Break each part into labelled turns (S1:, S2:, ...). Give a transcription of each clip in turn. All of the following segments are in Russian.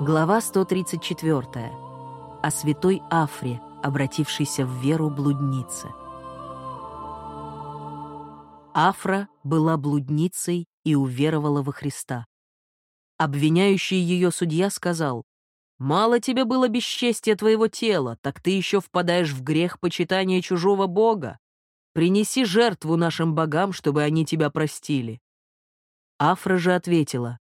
S1: Глава 134. О святой Афре, обратившейся в веру блуднице. Афра была блудницей и уверовала во Христа. Обвиняющий ее судья сказал, «Мало тебе было бесчестия твоего тела, так ты еще впадаешь в грех почитания чужого бога. Принеси жертву нашим богам, чтобы они тебя простили». Афра же ответила,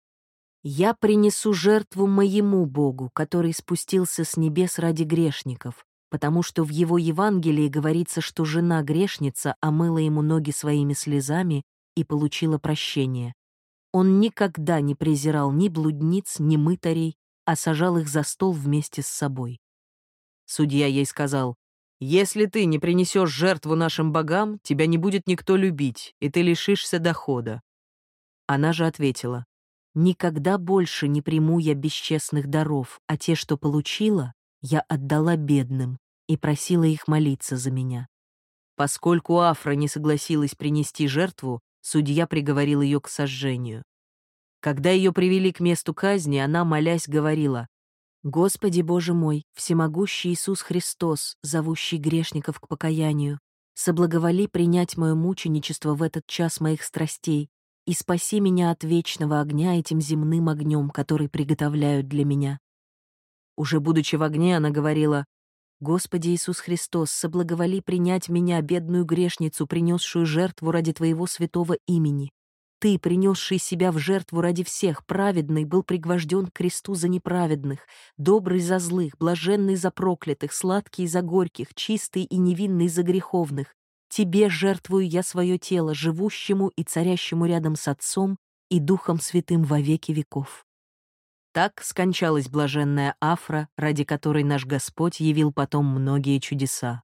S1: «Я принесу жертву моему Богу, который спустился с небес ради грешников, потому что в его Евангелии говорится, что жена грешница омыла ему ноги своими слезами и получила прощение. Он никогда не презирал ни блудниц, ни мытарей, а сажал их за стол вместе с собой. Судья ей сказал, «Если ты не принесешь жертву нашим богам, тебя не будет никто любить, и ты лишишься дохода». Она же ответила, Никогда больше не приму я бесчестных даров, а те, что получила, я отдала бедным и просила их молиться за меня. Поскольку Афра не согласилась принести жертву, судья приговорил ее к сожжению. Когда ее привели к месту казни, она, молясь, говорила, «Господи Боже мой, всемогущий Иисус Христос, зовущий грешников к покаянию, соблаговоли принять мое мученичество в этот час моих страстей и спаси меня от вечного огня этим земным огнем, который приготовляют для меня». Уже будучи в огне, она говорила, «Господи Иисус Христос, соблаговоли принять меня, бедную грешницу, принесшую жертву ради Твоего святого имени. Ты, принесший себя в жертву ради всех, праведный, был пригвожден к кресту за неправедных, добрый за злых, блаженный за проклятых, сладкий за горьких, чистый и невинный за греховных. Тебе жертвую я свое тело, живущему и царящему рядом с Отцом и Духом Святым во веки веков. Так скончалась блаженная Афра, ради которой наш Господь явил потом многие чудеса.